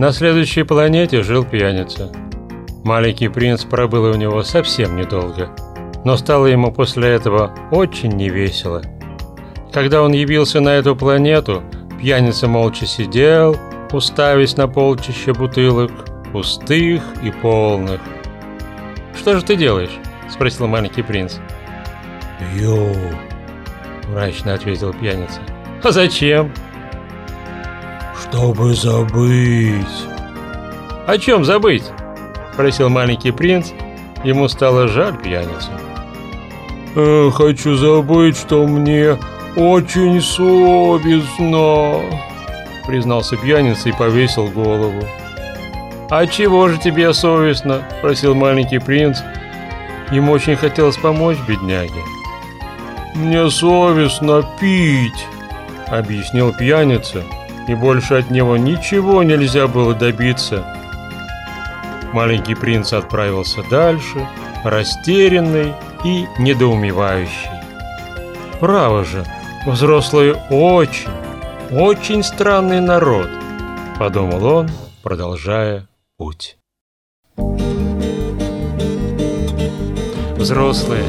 На следующей планете жил пьяница. Маленький принц пробыл у него совсем недолго, но стало ему после этого очень невесело. Когда он явился на эту планету, пьяница молча сидел, уставясь на полчища бутылок, пустых и полных. «Что же ты делаешь?» – спросил маленький принц. «Пью», – мрачно ответил пьяница. «А зачем?» «Чтобы забыть». «О чем забыть?» – спросил маленький принц. Ему стало жаль пьяницу. «Э, «Хочу забыть, что мне очень совестно», – признался пьяница и повесил голову. «А чего же тебе совестно?» – спросил маленький принц. Ему очень хотелось помочь бедняге. «Мне совестно пить», – объяснил пьяница, и больше от него ничего нельзя было добиться. Маленький принц отправился дальше, растерянный и недоумевающий. «Право же, взрослые очень, очень странный народ», – подумал он, продолжая путь. Взрослые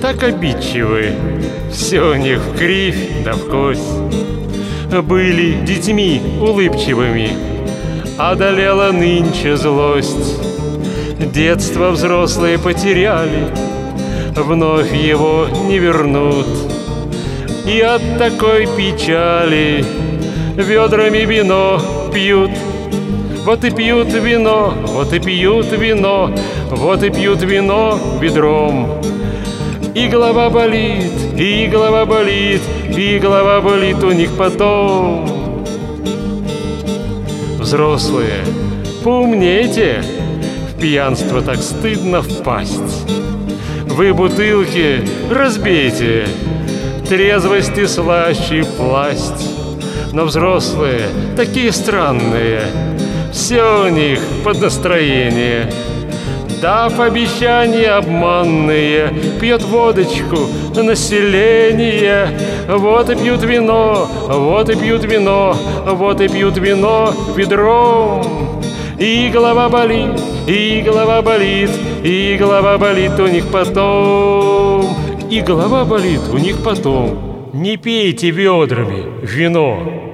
так обидчивые, все у них в кривь да в кость. Были детьми улыбчивыми, одолела нынче злость. Детство взрослые потеряли, вновь его не вернут. И от такой печали ведрами вино пьют – вот и пьют вино, вот и пьют вино, вот и пьют вино ведром. И голова болит, и голова болит, и голова болит у них потом. Взрослые, поумнейте, в пьянство так стыдно впасть. Вы бутылки разбейте, трезвости слаще пласть. Но взрослые такие странные, все у них под настроение. Дав обещания обманные, пьет водочку население. Вот и пьют вино, вот и пьют вино, вот и пьют вино ведром. И голова болит, и голова болит, и голова болит у них потом. И голова болит у них потом. Не пейте ведрами вино.